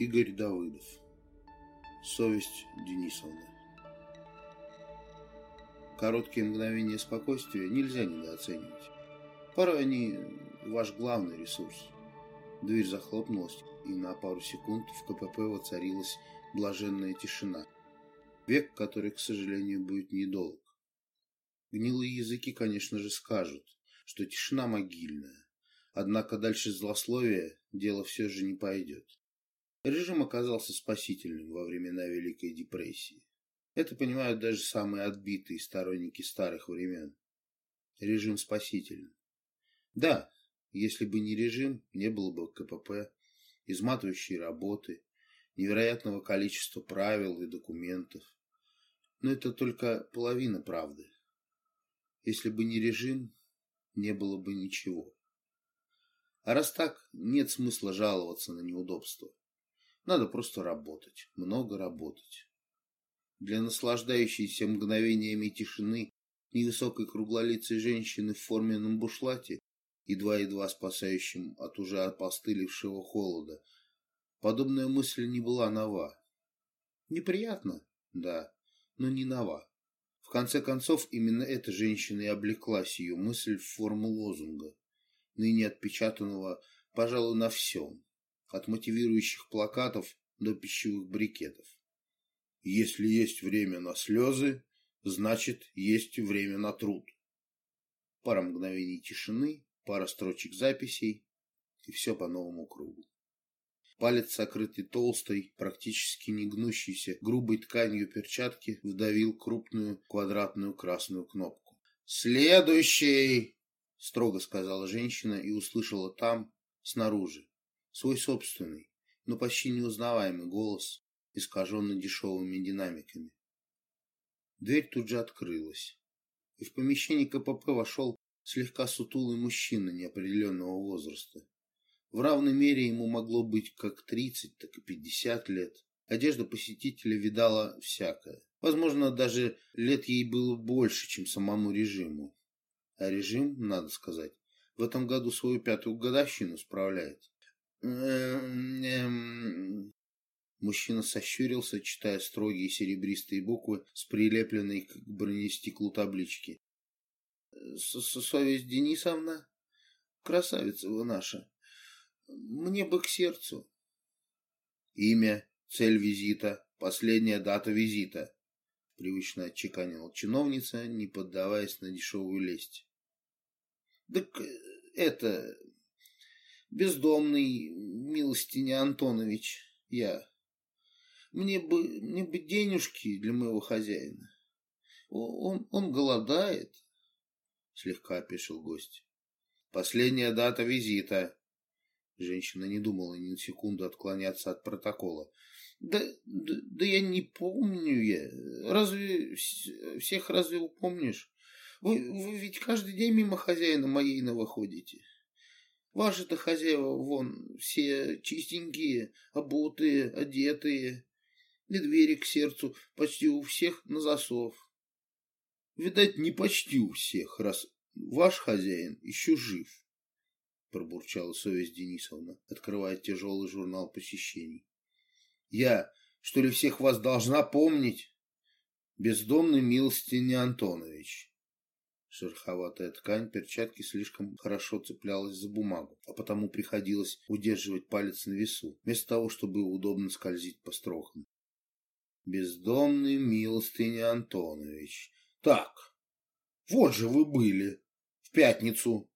Игорь Давыдов. Совесть Денисовны. Короткие мгновения спокойствия нельзя недооценивать. Порой они ваш главный ресурс. Дверь захлопнулась, и на пару секунд в КПП воцарилась блаженная тишина. Век, который, к сожалению, будет недолг. Гнилые языки, конечно же, скажут, что тишина могильная. Однако дальше злословия дело все же не пойдет. Режим оказался спасительным во времена Великой депрессии. Это понимают даже самые отбитые сторонники старых времен. Режим спасительный. Да, если бы не режим, не было бы КПП, изматывающей работы, невероятного количества правил и документов. Но это только половина правды. Если бы не режим, не было бы ничего. А раз так, нет смысла жаловаться на неудобства. Надо просто работать, много работать. Для наслаждающейся мгновениями тишины невысокой круглолицей женщины в форменном бушлате, едва-едва спасающим от уже опостылевшего холода, подобная мысль не была нова. Неприятно, да, но не нова. В конце концов, именно эта женщина и облеклась ее мысль в форму лозунга, ныне отпечатанного, пожалуй, на всем от мотивирующих плакатов до пищевых брикетов. Если есть время на слезы, значит, есть время на труд. Пара мгновений тишины, пара строчек записей, и все по новому кругу. Палец, сокрытый толстой, практически не гнущейся, грубой тканью перчатки, вдавил крупную квадратную красную кнопку. «Следующий!» — строго сказала женщина и услышала там, снаружи свой собственный, но почти неузнаваемый голос, искаженный дешевыми динамиками. Дверь тут же открылась, и в помещение КПП вошел слегка сутулый мужчина неопределенного возраста. В равной мере ему могло быть как 30, так и 50 лет. Одежда посетителя видала всякое. Возможно, даже лет ей было больше, чем самому режиму. А режим, надо сказать, в этом году свою пятую годовщину справляет. Эм, эм. Мужчина сощурился, читая строгие серебристые буквы с прилепленной к бронестеклу таблички. «Совесть Денисовна? Красавица вы наша. Мне бы к сердцу». «Имя, цель визита, последняя дата визита», — привычно отчеканила чиновница, не поддаваясь на дешевую лесть. «Так это... Бездомный милостиня Антонович, я. Мне бы, мне бы денежки для моего хозяина. Он, он голодает, слегка опешил гость. Последняя дата визита. Женщина не думала ни на секунду отклоняться от протокола. Да, да, да я не помню я. Разве всех разве упомнишь? Вы, вы ведь каждый день мимо хозяина моейного ходите. Ваши-то хозяева вон все чистенькие, обутые, одетые, и двери к сердцу почти у всех на засов. Видать, не почти у всех, раз ваш хозяин еще жив, пробурчала совесть Денисовна, открывая тяжелый журнал посещений. Я, что ли, всех вас должна помнить? Бездомный милостиня Антонович. Шероховатая ткань перчатки слишком хорошо цеплялась за бумагу, а потому приходилось удерживать палец на весу, вместо того, чтобы удобно скользить по строкам. Бездомный милостыня Антонович. Так, вот же вы были. В пятницу.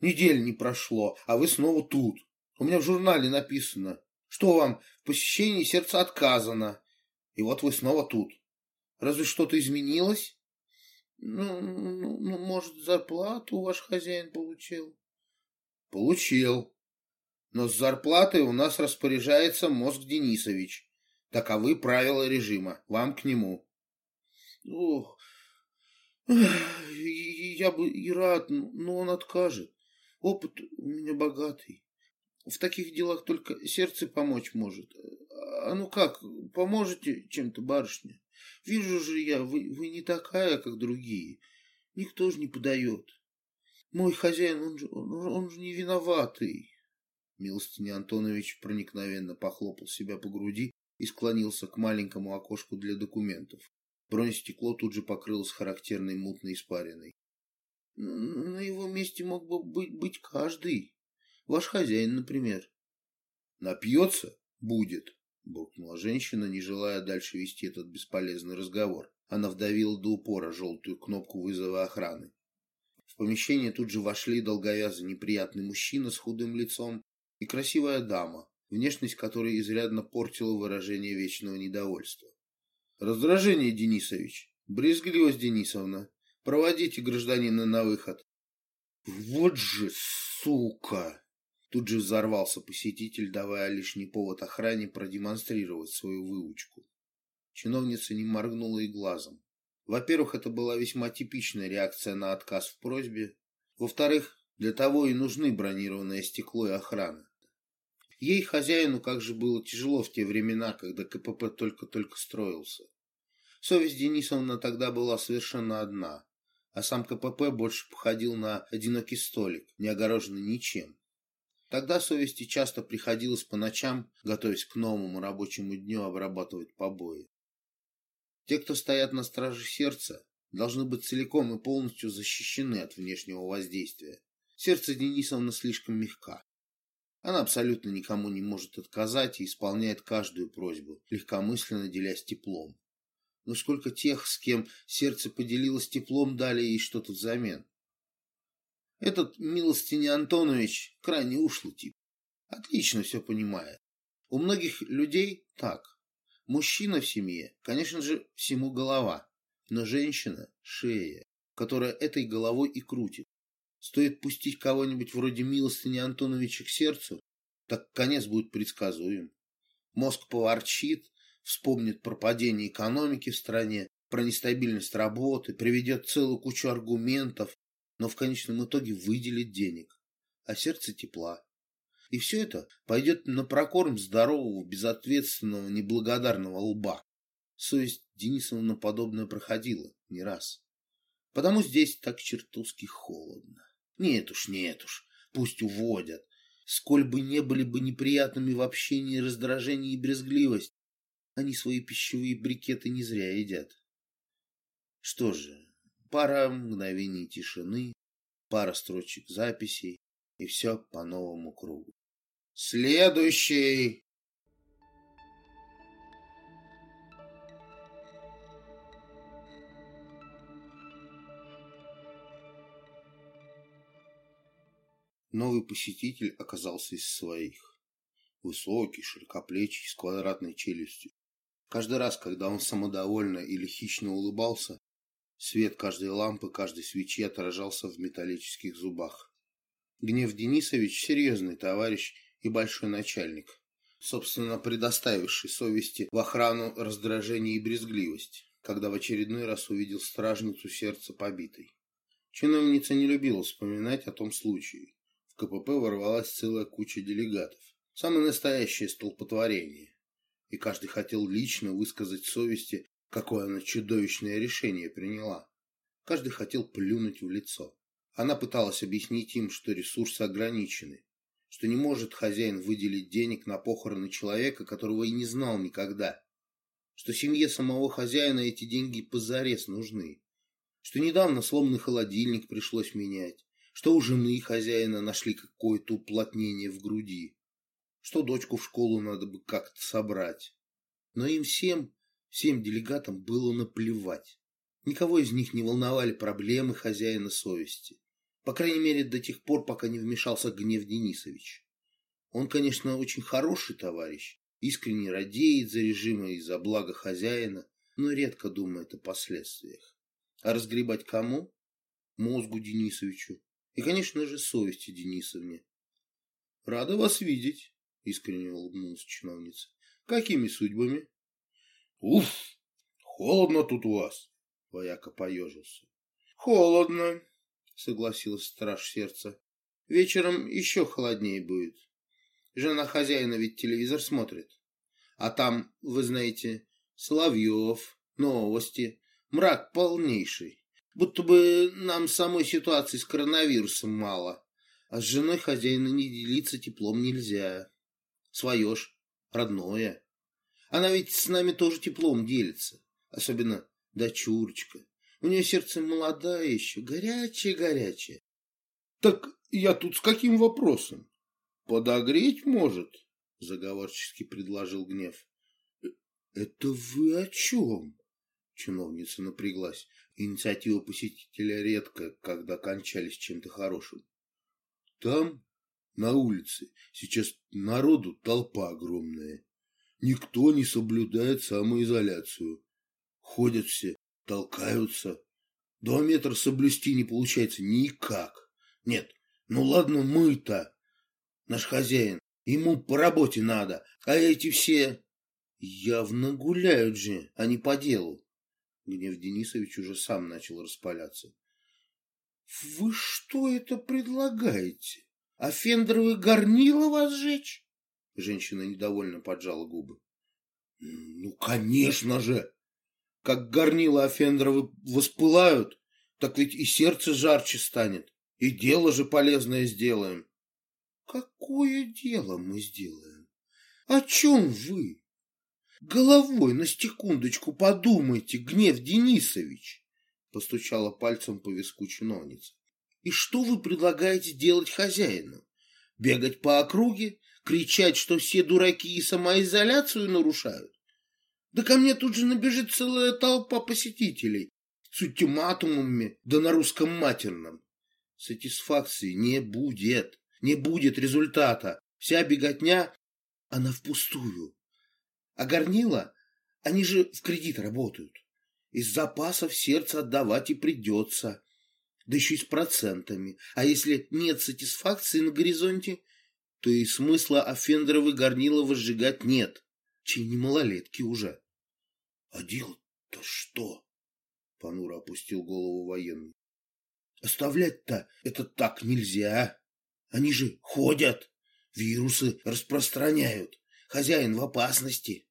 Недель не прошло, а вы снова тут. У меня в журнале написано, что вам в посещении сердца отказано. И вот вы снова тут. Разве что-то изменилось? Ну, ну, может, зарплату ваш хозяин получил? Получил. Но с зарплатой у нас распоряжается мозг Денисович. Таковы правила режима. Вам к нему. Ох, я бы и рад, но он откажет. Опыт у меня богатый. В таких делах только сердце помочь может. А ну как, поможете чем-то, барышня? Вижу же я, вы, вы не такая, как другие. Никто же не подает. Мой хозяин, он же, он, он же не виноватый. Милостиня Антонович проникновенно похлопал себя по груди и склонился к маленькому окошку для документов. Бронестекло тут же покрылось характерной мутной испариной. На его месте мог бы быть, быть каждый. Ваш хозяин, например. Напьется? Будет, буркнула женщина, не желая дальше вести этот бесполезный разговор. Она вдавила до упора желтую кнопку вызова охраны. В помещение тут же вошли долговязый неприятный мужчина с худым лицом и красивая дама, внешность которой изрядно портила выражение вечного недовольства. «Раздражение, Денисович! Брезгливость, Денисовна! Проводите гражданина на выход!» «Вот же сука!» Тут же взорвался посетитель, давая лишний повод охране продемонстрировать свою выучку. Чиновница не моргнула и глазом. Во-первых, это была весьма типичная реакция на отказ в просьбе. Во-вторых, для того и нужны бронированное стекло и охрана. Ей, хозяину, как же было тяжело в те времена, когда КПП только-только строился. Совесть Денисовна тогда была совершенно одна, а сам КПП больше походил на одинокий столик, не огороженный ничем. Тогда совести часто приходилось по ночам, готовясь к новому рабочему дню, обрабатывать побои. Те, кто стоят на страже сердца, должны быть целиком и полностью защищены от внешнего воздействия. Сердце Денисовна слишком мягка. Она абсолютно никому не может отказать и исполняет каждую просьбу, легкомысленно делясь теплом. Но сколько тех, с кем сердце поделилось теплом, дали ей что-то взамен. Этот Милостиня Антонович крайне ушлый тип. Отлично все понимает. У многих людей так. Мужчина в семье, конечно же, всему голова, но женщина – шея, которая этой головой и крутит. Стоит пустить кого-нибудь вроде милостыни Антоновича к сердцу, так конец будет предсказуем. Мозг поворчит, вспомнит про падение экономики в стране, про нестабильность работы, приведет целую кучу аргументов, но в конечном итоге выделит денег, а сердце тепла. И все это пойдет на прокорм здорового, безответственного, неблагодарного лба. Совесть Денисовна подобное проходила не раз. Потому здесь так чертовски холодно. Нет уж, нет уж, пусть уводят. Сколь бы не были бы неприятными в общении раздражение и брезгливость, они свои пищевые брикеты не зря едят. Что же, пара мгновений тишины, пара строчек записей, и все по новому кругу. Следующий! Новый посетитель оказался из своих. Высокий, широкоплечий, с квадратной челюстью. Каждый раз, когда он самодовольно или хищно улыбался, свет каждой лампы, каждой свечи отражался в металлических зубах. Гнев Денисович – серьезный товарищ и большой начальник, собственно, предоставивший совести в охрану раздражение и брезгливость, когда в очередной раз увидел стражницу сердца побитой. Чиновница не любила вспоминать о том случае, в КПП ворвалась целая куча делегатов. Самое настоящее столпотворение. И каждый хотел лично высказать совести, какое она чудовищное решение приняла. Каждый хотел плюнуть в лицо. Она пыталась объяснить им, что ресурсы ограничены, что не может хозяин выделить денег на похороны человека, которого и не знал никогда, что семье самого хозяина эти деньги позарез нужны, что недавно сломанный холодильник пришлось менять, что у жены хозяина нашли какое-то уплотнение в груди, что дочку в школу надо бы как-то собрать. Но им всем, всем делегатам было наплевать. Никого из них не волновали проблемы хозяина совести. По крайней мере, до тех пор, пока не вмешался Гнев Денисович. Он, конечно, очень хороший товарищ, искренне радеет за режима и за благо хозяина, но редко думает о последствиях. А разгребать кому? Мозгу Денисовичу, и, конечно же, совести Денисовне. — Рада вас видеть, — искренне улыбнулась чиновница. — Какими судьбами? — Уф, холодно тут у вас, — вояка поежился. — Холодно, — согласилась страж сердца. — Вечером еще холоднее будет. Жена хозяина ведь телевизор смотрит. А там, вы знаете, Соловьев, новости, мрак полнейший. Будто бы нам самой ситуации с коронавирусом мало. А с женой хозяина не делиться теплом нельзя. Свое ж, родное. Она ведь с нами тоже теплом делится. Особенно дочурочка. У нее сердце молодое еще, горячее-горячее. Так я тут с каким вопросом? Подогреть может? Заговорчески предложил гнев. Это вы о чем? Чиновница напряглась. Инициатива посетителя редко, когда кончались чем-то хорошим. Там, на улице, сейчас народу толпа огромная. Никто не соблюдает самоизоляцию. Ходят все, толкаются. Два метра соблюсти не получается никак. Нет, ну ладно мы-то. Наш хозяин, ему по работе надо, а эти все явно гуляют же, а не по делу. Гнев Денисович уже сам начал распаляться. Вы что это предлагаете? А фендеровые горнила вас сжечь? Женщина недовольно поджала губы. Ну, конечно же! Как горнила Фендеровы воспылают, так ведь и сердце жарче станет, и дело же полезное сделаем. Какое дело мы сделаем? О чем вы? Головой на секундочку подумайте, Гнев Денисович, постучала пальцем по виску чиновница. И что вы предлагаете делать хозяину? Бегать по округе, кричать, что все дураки и самоизоляцию нарушают? Да ко мне тут же набежит целая толпа посетителей с ультиматумами, да на русском матерном. Сатисфакции не будет, не будет результата. Вся беготня, она впустую. А горнила, они же в кредит работают. Из запасов сердце отдавать и придется. Да еще и с процентами. А если нет сатисфакции на горизонте, то и смысла Афендеровы горнила возжигать нет. Чей не малолетки уже. А делать-то что? Понуро опустил голову военный. Оставлять-то это так нельзя. Они же ходят, вирусы распространяют. Хозяин в опасности.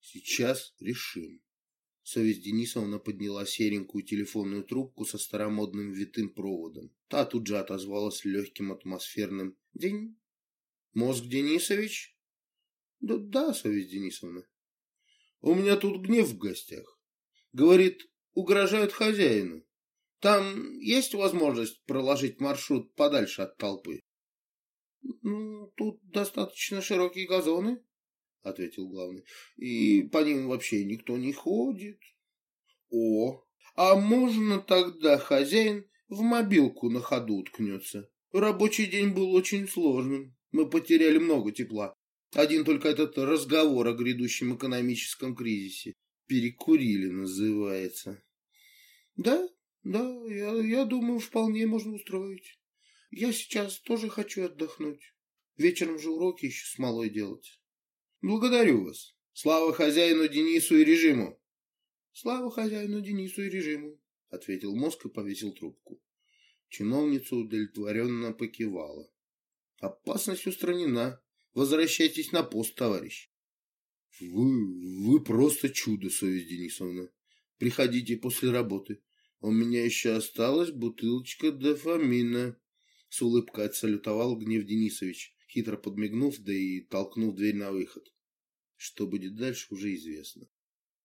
Сейчас решим. Совесть Денисовна подняла серенькую телефонную трубку со старомодным витым проводом. Та тут же отозвалась легким атмосферным «День». «Мозг Денисович?» «Да, да, совесть Денисовна». У меня тут гнев в гостях. Говорит, угрожают хозяину. Там есть возможность проложить маршрут подальше от толпы? Ну, тут достаточно широкие газоны, ответил главный. И по ним вообще никто не ходит. О, а можно тогда хозяин в мобилку на ходу уткнется? Рабочий день был очень сложным. Мы потеряли много тепла. Один только этот разговор о грядущем экономическом кризисе. Перекурили, называется. Да, да, я, я думаю, вполне можно устроить. Я сейчас тоже хочу отдохнуть. Вечером же уроки еще с малой делать. Благодарю вас. Слава хозяину Денису и режиму. Слава хозяину Денису и режиму, ответил мозг и повесил трубку. Чиновница удовлетворенно покивала. Опасность устранена. Возвращайтесь на пост, товарищ. Вы, вы просто чудо, совесть Денисовна. Приходите после работы. У меня еще осталась бутылочка дофамина. С улыбкой отсалютовал Гнев Денисович, хитро подмигнув, да и толкнув дверь на выход. Что будет дальше, уже известно.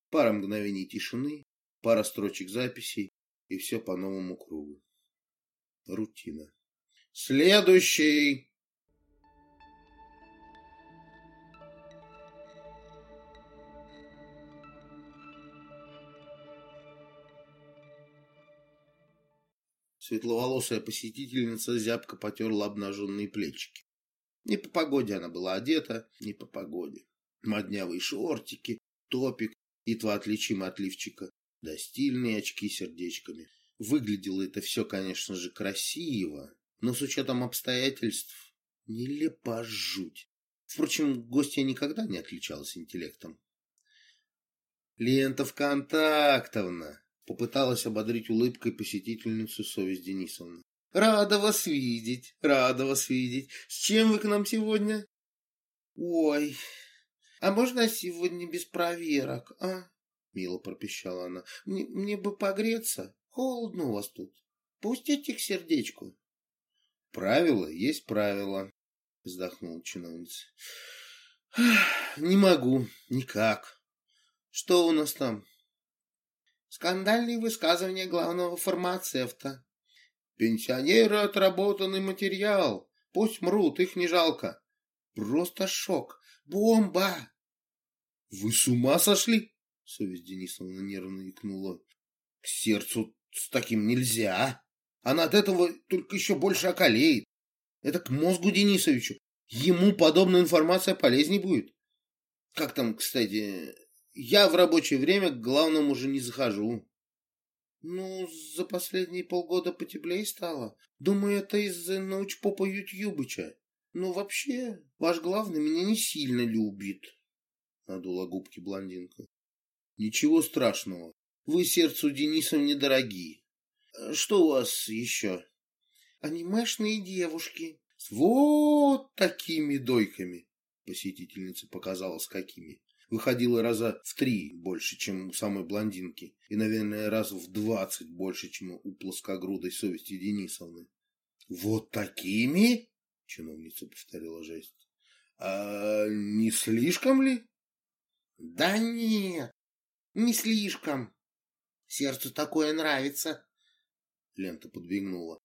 Пара мгновений тишины, пара строчек записей, и все по новому кругу. Рутина. «Следующий!» Светловолосая посетительница зябко потерла обнаженные плечики. Не по погоде она была одета, не по погоде. Моднявые шортики, топик, едва отличимый от лифчика, да стильные очки сердечками. Выглядело это все, конечно же, красиво, но с учетом обстоятельств нелепо жуть. Впрочем, гостья никогда не отличалась интеллектом. «Лента ВКонтактовна!» Попыталась ободрить улыбкой посетительницу совесть Денисовна. «Рада вас видеть, рада вас видеть. С чем вы к нам сегодня?» «Ой, а можно сегодня без проверок, а?» Мило пропищала она. «Мне, мне бы погреться. Холодно у вас тут. Пустите к сердечку». Правило есть правило, вздохнула чиновница. Не могу, никак. Что у нас там? Скандальные высказывания главного фармацевта. Пенсионеры отработанный материал. Пусть мрут, их не жалко. Просто шок. Бомба! Вы с ума сошли? Совесть Денисовна нервно икнула. К сердцу с таким нельзя. Она от этого только еще больше околеет. Это к мозгу Денисовичу. Ему подобная информация полезней будет. Как там, кстати, я в рабочее время к главному уже не захожу. Ну, за последние полгода потеплее стало. Думаю, это из-за научпопа Ютьюбыча. Ну, вообще, ваш главный меня не сильно любит. Надула губки блондинка. Ничего страшного. Вы сердцу Денисов недорогие. Что у вас еще? Анимешные девушки. Вот такими дойками. Посетительница показала с какими выходила раза в три больше, чем у самой блондинки, и, наверное, раз в двадцать больше, чем у плоскогрудой совести Денисовны. «Вот такими?» — чиновница повторила жесть. «А не слишком ли?» «Да нет, не слишком. Сердцу такое нравится». Лента подвигнула.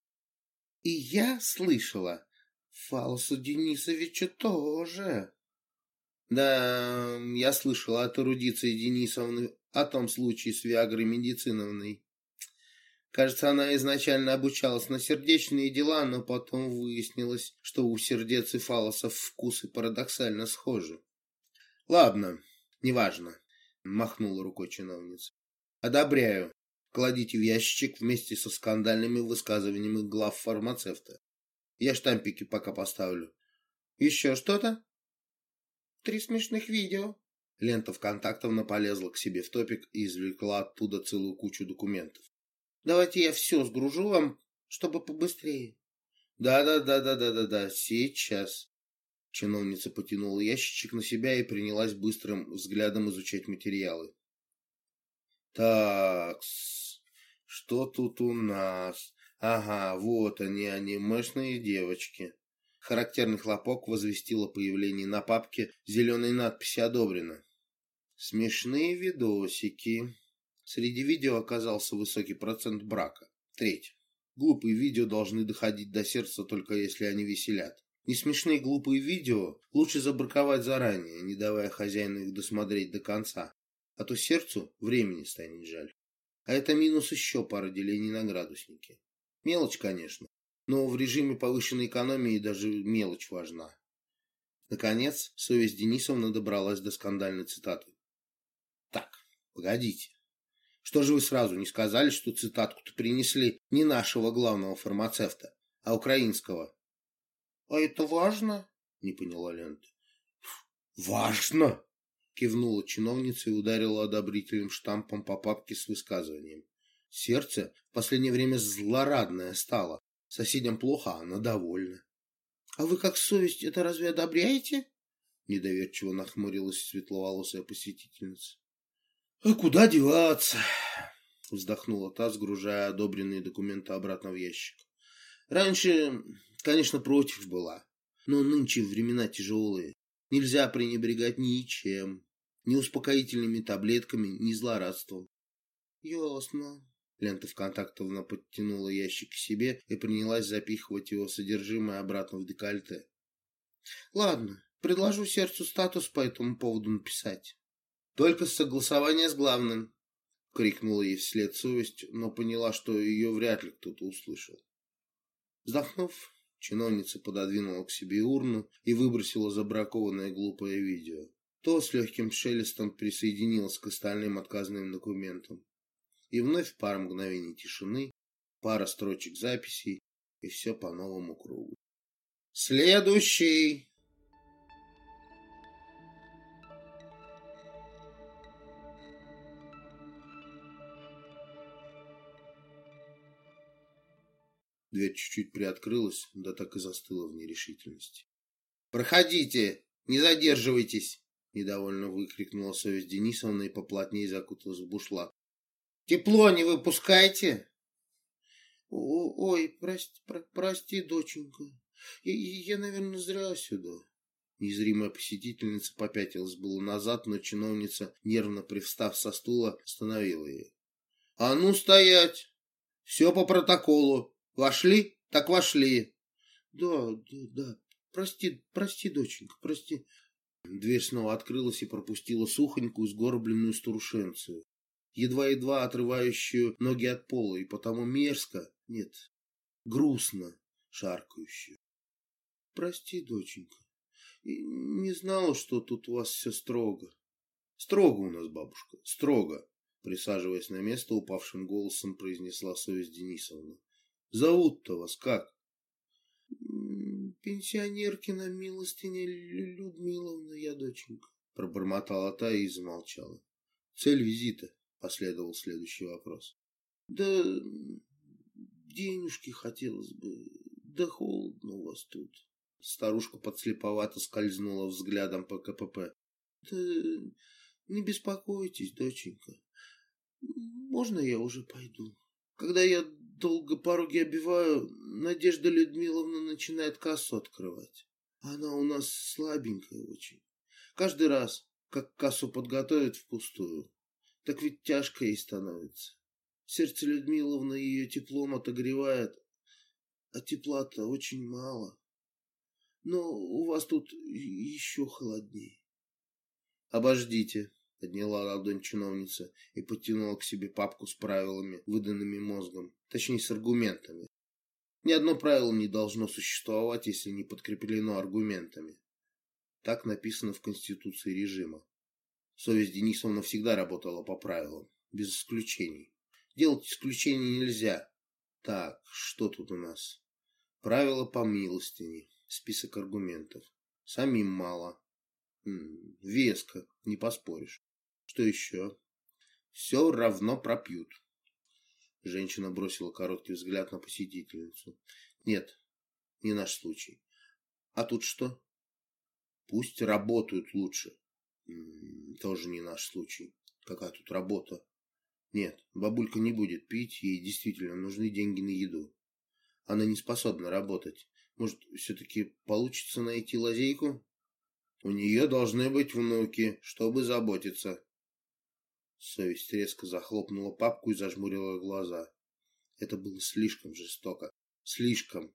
«И я слышала, Фалсу Денисовичу тоже». Да, я слышал от эрудиции Денисовны о том случае с Виагрой Медициновной. Кажется, она изначально обучалась на сердечные дела, но потом выяснилось, что у сердец и фалосов вкусы парадоксально схожи. Ладно, неважно, махнула рукой чиновница. Одобряю. Кладите в ящичек вместе со скандальными высказываниями глав фармацевта. Я штампики пока поставлю. Еще что-то? Три смешных видео. Лента ВКонтактовна полезла к себе в топик и извлекла оттуда целую кучу документов. Давайте я все сгружу вам, чтобы побыстрее. Да-да-да-да-да-да-да, сейчас. Чиновница потянула ящичек на себя и принялась быстрым взглядом изучать материалы. Так, что тут у нас? Ага, вот они, анимешные девочки. Характерный хлопок возвестил о появлении на папке зеленой надписи «Одобрено». Смешные видосики. Среди видео оказался высокий процент брака. Третье. Глупые видео должны доходить до сердца только если они веселят. Несмешные глупые видео лучше забраковать заранее, не давая хозяину их досмотреть до конца. А то сердцу времени станет жаль. А это минус еще пара делений на градусники. Мелочь, конечно, но в режиме повышенной экономии даже мелочь важна. Наконец, совесть Денисовна добралась до скандальной цитаты. Так, погодите. Что же вы сразу не сказали, что цитатку-то принесли не нашего главного фармацевта, а украинского? — А это важно? — не поняла Лента. — Важно! — кивнула чиновница и ударила одобрительным штампом по папке с высказыванием. Сердце в последнее время злорадное стало, Соседям плохо, а она довольна. — А вы как совесть это разве одобряете? — недоверчиво нахмурилась светловолосая посетительница. — А куда деваться? — вздохнула та, сгружая одобренные документы обратно в ящик. — Раньше, конечно, против была, но нынче времена тяжелые. Нельзя пренебрегать ничем, ни успокоительными таблетками, ни злорадством. — Ясно, Лента ВКонтактовна подтянула ящик к себе и принялась запихивать его содержимое обратно в декольте. «Ладно, предложу сердцу статус по этому поводу написать. Только согласование с главным!» — крикнула ей вслед совесть, но поняла, что ее вряд ли кто-то услышал. Вздохнув, чиновница пододвинула к себе урну и выбросила забракованное глупое видео. То с легким шелестом присоединилось к остальным отказанным документам. И вновь пара мгновений тишины, пара строчек записей, и все по новому кругу. Следующий! Дверь чуть-чуть приоткрылась, да так и застыла в нерешительности. «Проходите! Не задерживайтесь!» Недовольно выкрикнула совесть Денисовна и поплотнее закуталась в бушлат. Тепло не выпускайте. Ой, прости, про, прости, доченька. Я, я, наверное, зря сюда. Незримая посетительница попятилась было назад, но чиновница, нервно привстав со стула, остановила ее. — А ну стоять! Все по протоколу. Вошли? Так вошли. — Да, да, да. Прости, прости, доченька, прости. Дверь снова открылась и пропустила сухонькую, сгорбленную старушенцию, едва-едва отрывающую ноги от пола, и потому мерзко, нет, грустно шаркающую. Прости, доченька, не знала, что тут у вас все строго. Строго у нас, бабушка, строго, присаживаясь на место, упавшим голосом произнесла совесть Денисовна. Зовут-то вас как? Пенсионеркина милостиня Людмиловна, я доченька, пробормотала та и замолчала. Цель визита, последовал следующий вопрос. Да денежки хотелось бы, да холодно у вас тут. Старушка подслеповато скользнула взглядом по КПП. Да не беспокойтесь, доченька. Можно я уже пойду? Когда я долго пороги обиваю, Надежда Людмиловна начинает кассу открывать. Она у нас слабенькая очень. Каждый раз, как кассу подготовят впустую, так ведь тяжко ей становится. Сердце Людмиловны ее теплом отогревает, а тепла-то очень мало. Но у вас тут еще холоднее. Обождите, подняла ладонь чиновница и подтянула к себе папку с правилами, выданными мозгом, точнее с аргументами. Ни одно правило не должно существовать, если не подкреплено аргументами. Так написано в Конституции режима. Совесть Денисовна всегда работала по правилам, без исключений. Делать исключения нельзя. Так, что тут у нас? Правила по милостине. Список аргументов. Самим мало. М -м, веско, не поспоришь. Что еще? Все равно пропьют. Женщина бросила короткий взгляд на посетительницу. Нет, не наш случай. А тут что? Пусть работают лучше. Тоже не наш случай. Какая тут работа? Нет, бабулька не будет пить, ей действительно нужны деньги на еду. Она не способна работать. Может, все-таки получится найти лазейку? У нее должны быть внуки, чтобы заботиться. Совесть резко захлопнула папку и зажмурила глаза. Это было слишком жестоко. Слишком.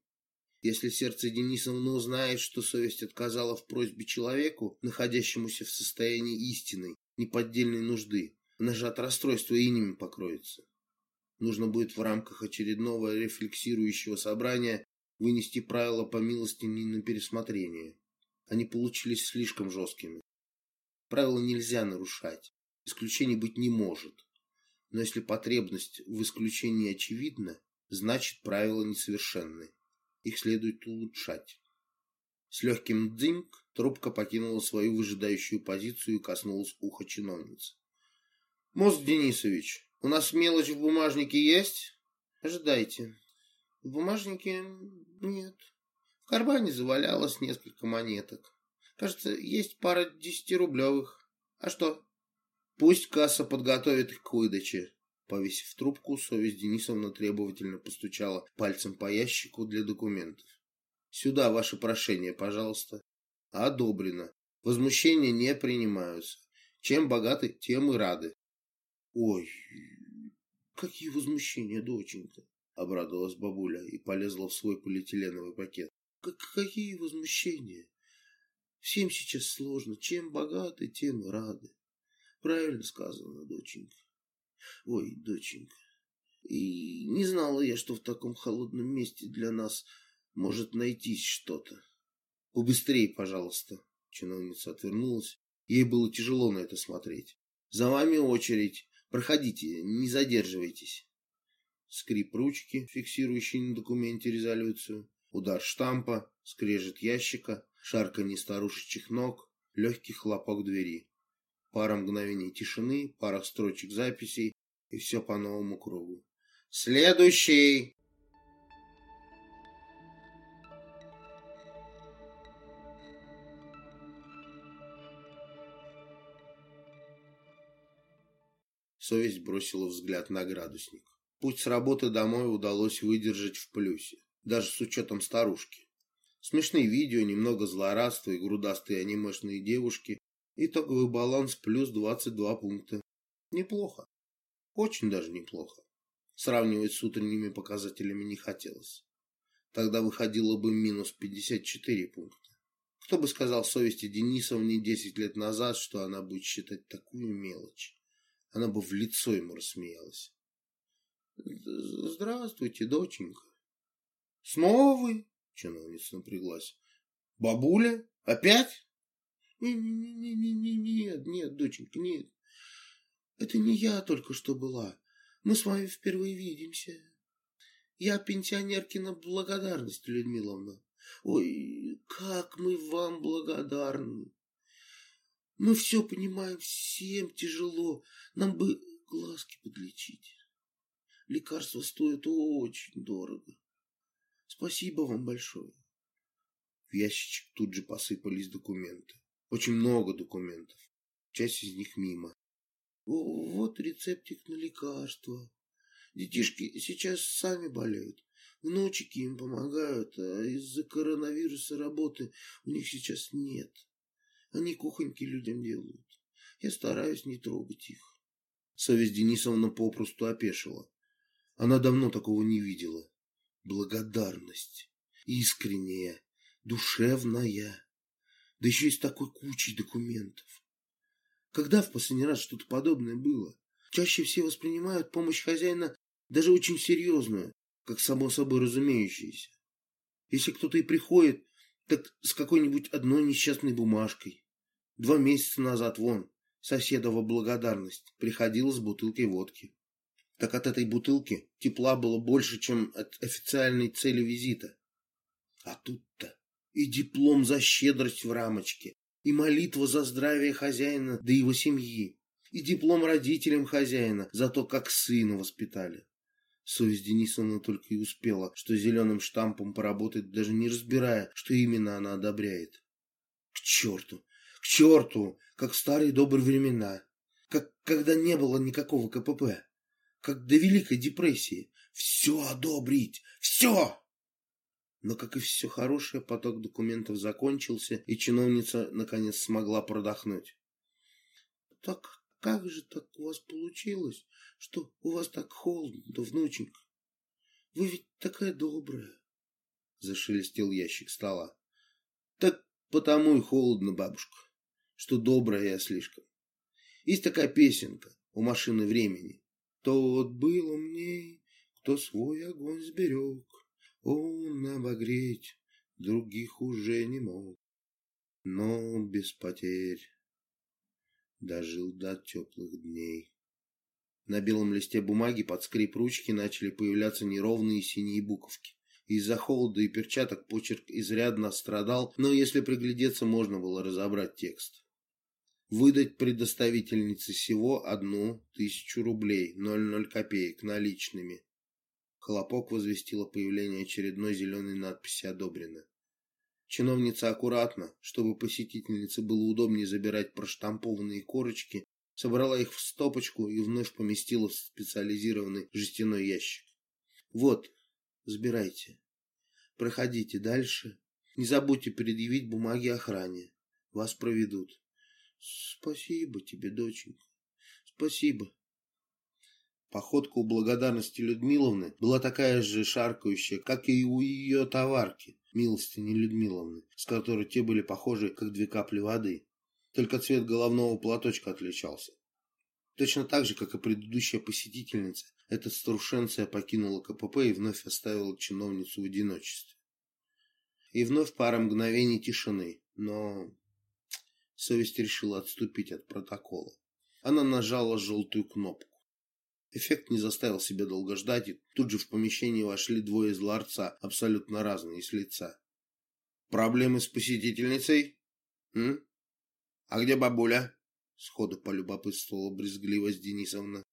Если сердце Денисовны узнает, что совесть отказала в просьбе человеку, находящемуся в состоянии истинной, неподдельной нужды, она же от расстройства и ними покроется. Нужно будет в рамках очередного рефлексирующего собрания вынести правила по милости не на пересмотрение. Они получились слишком жесткими. Правила нельзя нарушать. Исключений быть не может. Но если потребность в исключении очевидна, значит правила несовершенны. Их следует улучшать. С легким дзинг трубка покинула свою выжидающую позицию и коснулась уха чиновницы. «Мост Денисович, у нас мелочь в бумажнике есть? Ожидайте». В бумажнике нет. В кармане завалялось несколько монеток. Кажется, есть пара десятирублевых. А что? Пусть касса подготовит их к выдаче. Повесив трубку, совесть Денисовна требовательно постучала пальцем по ящику для документов. Сюда ваше прошение, пожалуйста. Одобрено. Возмущения не принимаются. Чем богаты, тем и рады. Ой, какие возмущения, доченька. Обрадовалась бабуля и полезла в свой полиэтиленовый пакет. Какие возмущения? Всем сейчас сложно. Чем богаты, тем и рады. Правильно сказано, доченька. Ой, доченька. И не знала я, что в таком холодном месте для нас может найтись что-то. Побыстрее, пожалуйста. Чиновница отвернулась. Ей было тяжело на это смотреть. За вами очередь. Проходите, не задерживайтесь. Скрип ручки, фиксирующей на документе резолюцию. Удар штампа, скрежет ящика, шарканье старушечьих ног, легкий хлопок двери. Пара мгновений тишины, пара строчек записей, и все по новому кругу. «Следующий!» Совесть бросила взгляд на градусник. Путь с работы домой удалось выдержать в плюсе, даже с учетом старушки. Смешные видео, немного злорадства и грудастые анимешные девушки. Итоговый баланс плюс 22 пункта. Неплохо. Очень даже неплохо. Сравнивать с утренними показателями не хотелось. Тогда выходило бы минус 54 пункта. Кто бы сказал совести Денисовне 10 лет назад, что она будет считать такую мелочь? Она бы в лицо ему рассмеялась. Здравствуйте, доченька. Снова вы? Чиновница напряглась. Бабуля? Опять? Нет, нет, доченька, нет. Это не я только что была. Мы с вами впервые видимся. Я пенсионеркина благодарность, Людмиловна. Ой, как мы вам благодарны. Мы все понимаем, всем тяжело. Нам бы глазки подлечить. Лекарства стоят очень дорого. Спасибо вам большое. В ящичек тут же посыпались документы. Очень много документов. Часть из них мимо. Вот рецептик на лекарства. Детишки сейчас сами болеют. Внучики им помогают, а из-за коронавируса работы у них сейчас нет. Они кухоньки людям делают. Я стараюсь не трогать их. Совесть Денисовна попросту опешила. Она давно такого не видела. Благодарность. Искренняя, душевная. Да еще и с такой кучей документов. Когда в последний раз что-то подобное было? Чаще все воспринимают помощь хозяина даже очень серьезную, как само собой разумеющееся. Если кто-то и приходит, так с какой-нибудь одной несчастной бумажкой. Два месяца назад вон соседова благодарность приходила с бутылкой водки. Так от этой бутылки тепла было больше, чем от официальной цели визита. А тут-то и диплом за щедрость в рамочке, и молитва за здравие хозяина да его семьи, и диплом родителям хозяина за то, как сына воспитали. Совесть Денисовна только и успела, что зеленым штампом поработать, даже не разбирая, что именно она одобряет. К черту! К черту! Как в старые добрые времена. Как когда не было никакого КПП. Как до Великой депрессии. Все одобрить! Все! Но, как и все хорошее, поток документов закончился, и чиновница, наконец, смогла продохнуть. «Так как же так у вас получилось, что у вас так холодно, внученька? Вы ведь такая добрая!» Зашелестел ящик стола. «Так потому и холодно, бабушка, что добрая я слишком. Есть такая песенка у машины времени. Тот был умней, кто свой огонь сберег, он обогреть других уже не мог, но без потерь дожил до теплых дней. На белом листе бумаги под скрип ручки начали появляться неровные синие буковки. Из-за холода и перчаток почерк изрядно страдал, но если приглядеться, можно было разобрать текст. Выдать предоставительнице всего одну тысячу рублей, 00 копеек наличными. Хлопок возвестил о появлении очередной зеленой надписи «Одобрено». Чиновница аккуратно, чтобы посетительнице было удобнее забирать проштампованные корочки, собрала их в стопочку и вновь поместила в специализированный жестяной ящик. «Вот, забирайте. Проходите дальше. Не забудьте предъявить бумаги охране. Вас проведут». «Спасибо тебе, доченька. Спасибо», Походка у благодарности Людмиловны была такая же шаркающая, как и у ее товарки, милостини Людмиловны, с которой те были похожи, как две капли воды. Только цвет головного платочка отличался. Точно так же, как и предыдущая посетительница, эта старушенция покинула КПП и вновь оставила чиновницу в одиночестве. И вновь пара мгновений тишины, но совесть решила отступить от протокола. Она нажала желтую кнопку. Эффект не заставил себя долго ждать, и тут же в помещение вошли двое из ларца, абсолютно разные с лица. «Проблемы с посетительницей? М? А где бабуля?» Сходу полюбопытствовала брезгливость Денисовна.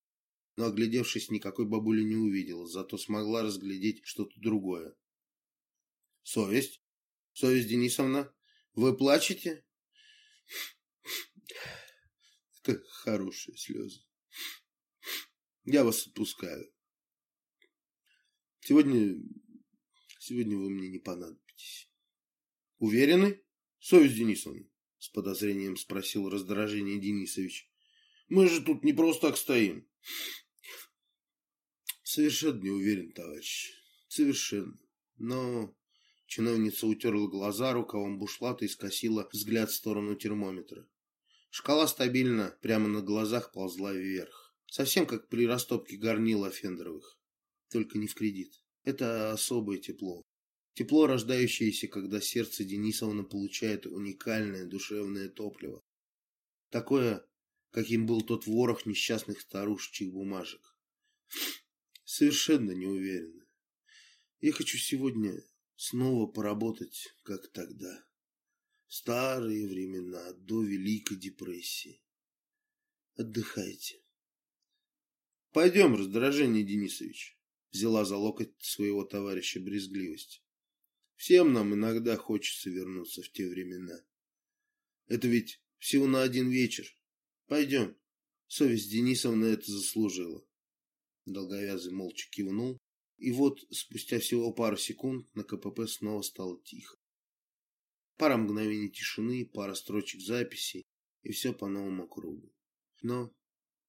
Но, оглядевшись, никакой бабули не увидела, зато смогла разглядеть что-то другое. «Совесть? Совесть Денисовна? Вы плачете?» Это хорошие слезы. Я вас отпускаю. Сегодня... Сегодня вы мне не понадобитесь. Уверены? Совесть Денисовна? С подозрением спросил раздражение Денисович. Мы же тут не просто так стоим. Совершенно не уверен, товарищ. Совершенно. Но чиновница утерла глаза рукавом бушлата и скосила взгляд в сторону термометра. Шкала стабильно прямо на глазах ползла вверх. Совсем как при растопке горнила фендеровых. Только не в кредит. Это особое тепло. Тепло, рождающееся, когда сердце Денисовна получает уникальное душевное топливо. Такое, каким был тот ворох несчастных старушечьих бумажек. Совершенно не уверена. Я хочу сегодня снова поработать, как тогда. В старые времена, до Великой депрессии. Отдыхайте. Пойдем, раздражение Денисович. Взяла за локоть своего товарища брезгливость. Всем нам иногда хочется вернуться в те времена. Это ведь всего на один вечер. Пойдем. Совесть Денисовна это заслужила. Долговязый молча кивнул, и вот спустя всего пару секунд на КПП снова стало тихо. Пара мгновений тишины, пара строчек записей, и все по новому кругу. Но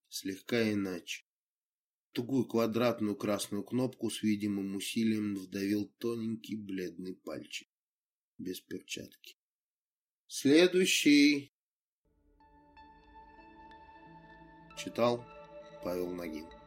слегка иначе. Тугую квадратную красную кнопку с видимым усилием вдавил тоненький бледный пальчик. Без перчатки. Следующий. Читал Павел Нагин.